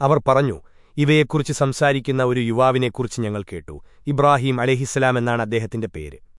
അവർ പറഞ്ഞു ഇവയെക്കുറിച്ച് സംസാരിക്കുന്ന ഒരു യുവാവിനെക്കുറിച്ച് ഞങ്ങൾ കേട്ടു. ഇബ്രാഹിം അലഹിസ്സലാം എന്നാണ് അദ്ദേഹത്തിന്റെ പേര്.